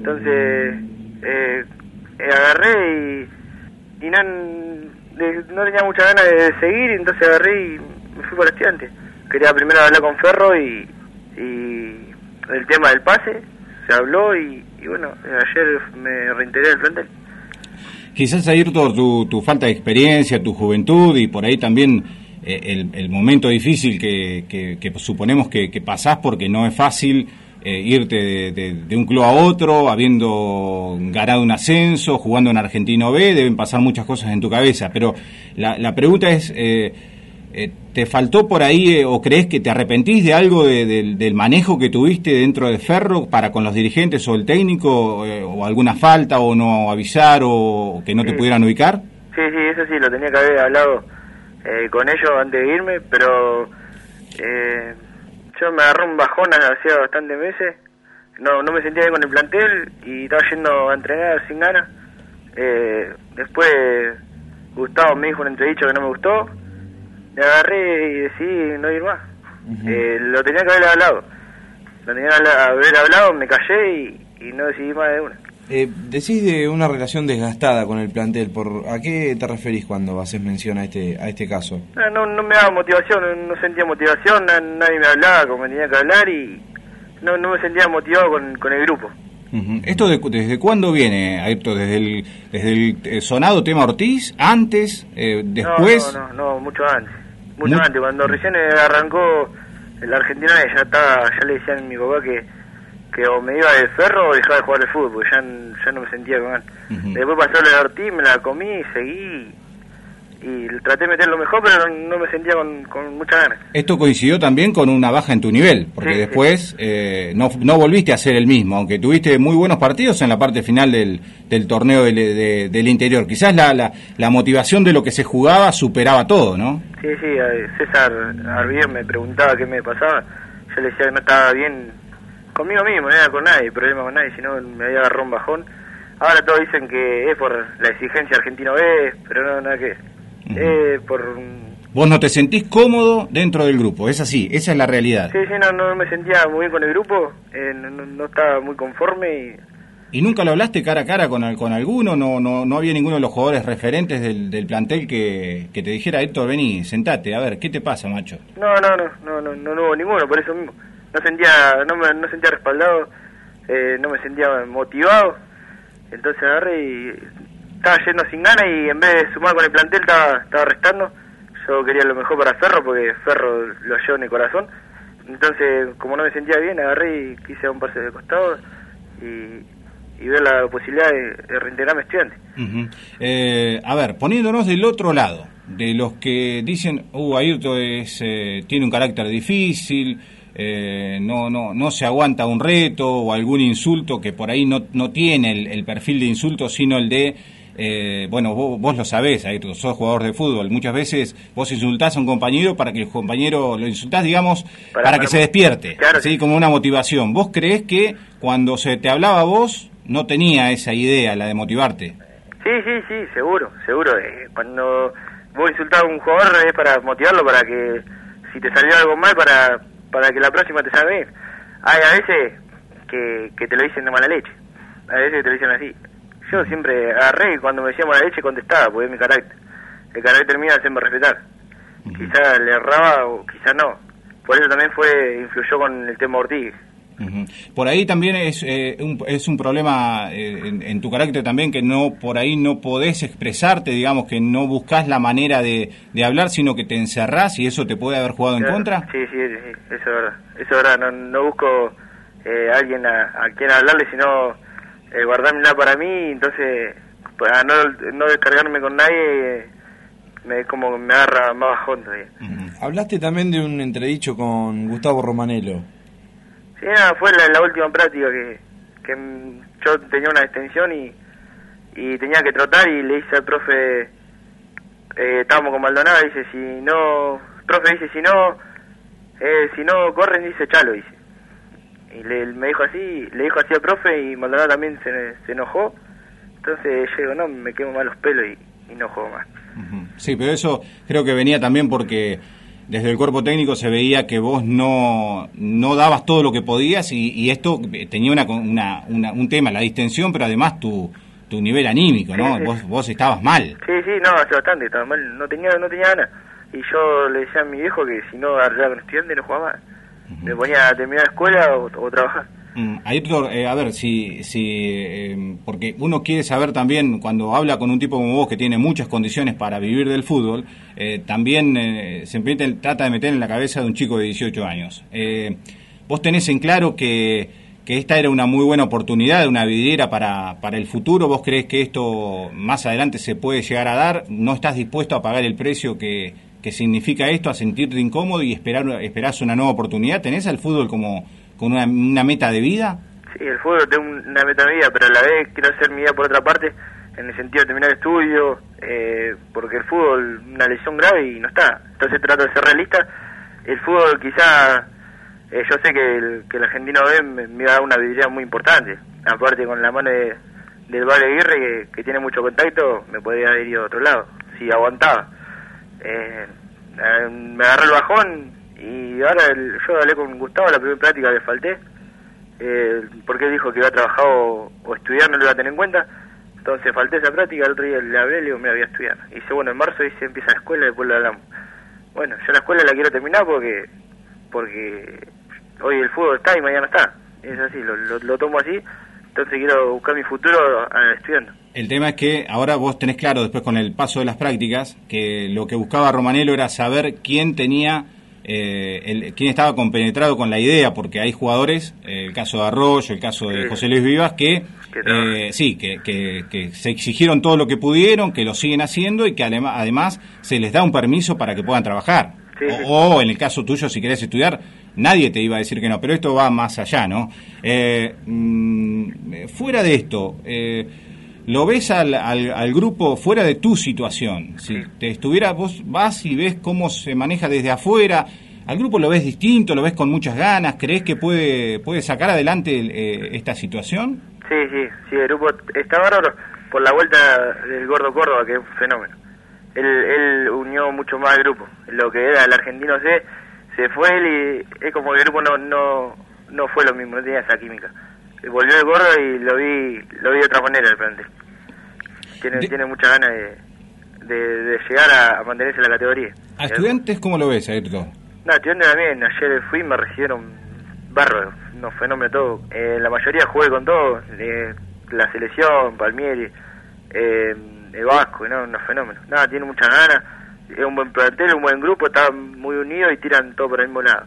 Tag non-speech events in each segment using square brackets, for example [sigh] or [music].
Entonces, eh, eh, agarré y, y no, tenía mucha ganas de seguir, entonces agarré y me fui por estudiante. Quería primero hablar con Ferro y, y el tema del pase, se habló y, bueno, ayer me reintegré del plantel. Quizás todo tu, tu falta de experiencia, tu juventud y por ahí también eh, el, el, momento difícil que, que, que suponemos que, que, pasás porque no es fácil eh, irte de, de, de, un club a otro, habiendo ganado un ascenso, jugando en Argentino B, deben pasar muchas cosas en tu cabeza, pero la, la pregunta es, eh, eh ¿te faltó por ahí eh, o crees que te arrepentís de algo de, del manejo que tuviste dentro de Ferro para con los dirigentes o el técnico, eh, o alguna falta o no avisar o que no te pudieran ubicar? Sí, sí, eso sí, lo tenía que haber hablado con ellos antes de irme, pero yo me agarré un bajón hacía bastantes meses, no, no me sentía bien con el plantel y estaba yendo a entrenar sin ganas. Eh, después Gustavo me dijo un entredicho que no me gustó, me agarré y decidí no ir más. Uh -huh. eh, lo tenía que haber hablado, lo tenía que haber hablado, me callé y, y no decidí más de una. Eh, decís de una relación desgastada con el plantel, ¿por ¿a qué te referís cuando haces mención a este a este caso? No, no, no me daba motivación, no, sentía motivación, nadie me hablaba como tenía que hablar y no, no me sentía motivado con, con el grupo. Uh -huh. ¿Esto de, desde cuándo viene, Ayrton? ¿Desde el, ¿Desde el sonado tema Ortiz? ¿Antes? Eh, ¿Después? No, no, no, no, mucho antes. Mucho Mu antes, cuando recién arrancó la Argentina ya estaba, ya le decían a mi papá que que o me iba de ferro o dejaba de jugar al fútbol, ya, ya no me sentía con ganas. Uh -huh. Después pasó el Ortiz, me la comí, seguí y traté de meter lo mejor, pero no, no me sentía con, con muchas ganas. Esto coincidió también con una baja en tu nivel, porque sí, después sí. Eh, no, no volviste a ser el mismo, aunque tuviste muy buenos partidos en la parte final del, del torneo del, de, del interior. Quizás la, la, la, motivación de lo que se jugaba superaba todo, ¿no? Sí, sí, César Arbier me preguntaba qué me pasaba, yo le decía que no estaba bien conmigo mismo, no era con nadie, problema con nadie, sino me había agarrado un bajón. Ahora todos dicen que es por la exigencia argentino B, pero no, nada que uh -huh. eh, por... Vos no te sentís cómodo dentro del grupo, es así, esa es la realidad. Sí, sí, no, no me sentía muy bien con el grupo, eh, no, no, estaba muy conforme y... ¿Y nunca lo hablaste cara a cara con, con alguno? ¿No, no, no había ninguno de los jugadores referentes del, del plantel que, que te dijera, Héctor, vení, sentate, a ver, ¿qué te pasa, macho? No, no, no, no, no, no, no hubo ninguno, por eso mismo no sentía no me no sentía respaldado eh, no me sentía motivado. Entonces agarré y estaba yendo sin ganas y en vez de sumar con el plantel estaba estaba restando. Yo quería lo mejor para Ferro porque Ferro lo llevo en el corazón. Entonces como no me sentía bien agarré y quise dar un pase de costado y y ver la posibilidad de, de reintegrarme estudiante. Uh eh, a ver, poniéndonos del otro lado, de los que dicen, uh, Ayrton es, eh, tiene un carácter difícil, eh, no, no, no se aguanta un reto o algún insulto que por ahí no, no tiene el, el perfil de insulto, sino el de, eh, bueno, vos, vos, lo sabés, Ayrton, sos jugador de fútbol, muchas veces vos insultás a un compañero para que el compañero lo insultás, digamos, para, para que se despierte, claro. ¿sí? como una motivación. ¿Vos creés que cuando se te hablaba vos no tenía esa idea, la de motivarte? Sí, sí, sí, seguro, seguro. Eh, cuando vos insultás a un jugador es para motivarlo, para que si te salió algo mal, para para que la próxima te salga bien. Hay a veces que, que te lo dicen de mala leche, a veces te lo dicen así. Yo siempre agarré y cuando me decían mala leche contestaba, porque es mi carácter. El carácter mío hacerme respetar. Uh -huh. Quizá le erraba o quizá no. Por eso también fue influyó con el tema Ortiz. Uh -huh. Por ahí también es, eh, un, es un problema eh, en, en, tu carácter también que no por ahí no podés expresarte, digamos que no buscas la manera de, de, hablar, sino que te encerrás y eso te puede haber jugado claro. en contra. Sí, sí, sí, eso es verdad. Eso es verdad. No, no busco eh, alguien a, a, quien hablarle, sino eh, guardármela para mí. Entonces, para no, no descargarme con nadie, me como me agarra más bajón todavía. Uh -huh. Hablaste también de un entredicho con Gustavo Romanelo. Sí, nada, fue la, última práctica que, que yo tenía una extensión y, y tenía que trotar y le dice al profe, eh, estábamos con Maldonado, dice, si no, profe dice, si no, eh, si no corren, dice, chalo, dice. Y le, me dijo así, le dijo así al profe y Maldonado también se, enojó. Entonces yo digo, no, me quemo mal los pelos y, y no juego más. Sí, pero eso creo que venía también porque desde el cuerpo técnico se veía que vos no, no dabas todo lo que podías y, esto tenía una, una, un tema, la distensión, pero además tu, tu nivel anímico, ¿no? Vos, vos estabas mal. Sí, sí, no, hace bastante, estaba mal, no tenía, no tenía ganas. Y yo le decía a mi viejo que si no arreglaba con estudiante no jugaba más. Me ponía a terminar la escuela o trabajar. Mm, ahí, eh, a ver, si, si eh, porque uno quiere saber también, cuando habla con un tipo como vos que tiene muchas condiciones para vivir del fútbol, eh, también se trata de meter en la cabeza de un chico de 18 años. vos tenés en claro que, que, esta era una muy buena oportunidad, una vidriera para, para el futuro, vos crees que esto más adelante se puede llegar a dar, no estás dispuesto a pagar el precio que, que significa esto, a sentirte incómodo y esperar esperás una nueva oportunidad, ¿tenés al fútbol como con una, una meta de vida? Sí, el fútbol tengo una meta de vida, pero a la vez quiero hacer mi vida por otra parte, en el sentido de terminar estudio, eh, porque el fútbol una lesión grave y no está. Entonces trato de ser realista. El fútbol quizá, eh, yo sé que el, que el argentino B me, me, iba a dar una vidriera muy importante, aparte con la mano de, del Valle Aguirre, que, tiene mucho contacto, me podría haber ido a otro lado, si aguantaba. Eh, me agarró el bajón y ahora yo hablé con Gustavo la primera práctica que falté, eh, porque dijo que iba a trabajar o, estudiar, no lo iba a tener en cuenta. Entonces falté esa práctica, el otro día le hablé le digo, mira, voy a estudiar. Y dice, bueno, en marzo dice, empieza la escuela y después lo hablamos. Bueno, yo la escuela la quiero terminar porque porque hoy el fútbol está y mañana está. Es así, lo, lo, tomo así. Entonces quiero buscar mi futuro estudiando. El tema es que ahora vos tenés claro, después con el paso de las prácticas, que lo que buscaba Romanelo era saber quién tenía eh, el, quién estaba compenetrado con la idea, porque hay jugadores, eh, el caso de Arroyo, el caso de José Luis Vivas, que eh, sí, que, se exigieron todo lo que pudieron, que lo siguen haciendo y que además se les da un permiso para que puedan trabajar. o, en el caso tuyo, si querés estudiar, nadie te iba a decir que no, pero esto va más allá, ¿no? Mm, fuera de esto, lo ves al, al, grupo fuera de tu situación. Si te estuviera, vos vas y ves cómo se maneja desde afuera, al grupo lo ves distinto, lo ves con muchas ganas, ¿crees que puede, puede sacar adelante eh, esta situación? Sí, sí, sí, el grupo está bárbaro por la vuelta del Gordo Córdoba, que es un fenómeno. Él, él unió mucho más al grupo. Lo que era el argentino C, se fue él y es como que el grupo no, no, no fue lo mismo, no tenía esa química volvió el gordo y lo vi lo vi de otra manera al frente. Tiene, tiene mucha ganas de, de, llegar a, mantenerse en la categoría. ¿A estudiantes cómo lo ves, Ayrton? No, estudiantes también. Ayer fui y me recibieron bárbaro, no fenómeno todo. Eh, la mayoría jugué con todo, eh, la selección, Palmieri, eh, el Vasco, no, no fenómeno. Nada, tiene muchas ganas, es un buen plantel, un buen grupo, están muy unidos y tiran todo por el mismo lado.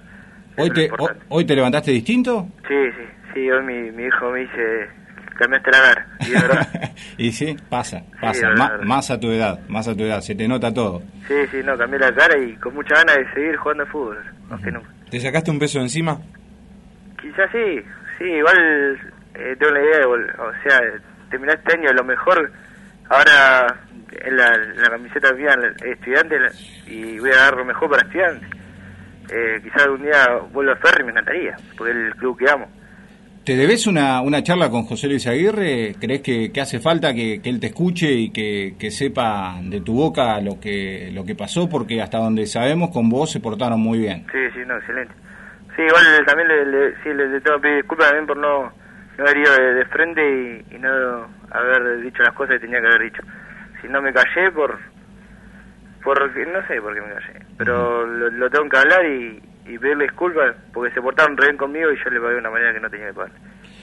¿Hoy te, ¿Hoy te levantaste distinto? Sí, sí, Sí, hoy mi, mi hijo me dice, cambiaste la [laughs] cara. Y, sí, pasa, pasa, más a tu edad, más a tu edad, se te nota todo. Sí, sí, no, cambié la cara y con mucha ganas de seguir jugando al fútbol, más que nunca. ¿Te sacaste un peso encima? Quizás sí, sí, igual eh, tengo la idea de, o sea, terminar este año lo mejor, ahora en la, la camiseta mía estudiante y voy a dar lo mejor para estudiantes. Eh, quizás algún día vuelva a Ferry y me encantaría, porque es el club que amo. ¿Te debes una, una charla con José Luis Aguirre? ¿Crees que, hace falta que, él te escuche y que, sepa de tu boca lo que lo que pasó? Porque hasta donde sabemos con vos se portaron muy bien. Sí, sí, no, excelente. Sí, igual también le, sí, le, tengo que pedir disculpas también por no, no haber ido de, frente y, no haber dicho las cosas que tenía que haber dicho. Si no me callé por... porque No sé por qué me callé, pero lo tengo que hablar y, y pedirle disculpas porque se portaron re bien conmigo y yo le pagué de una manera que no tenía que pagar.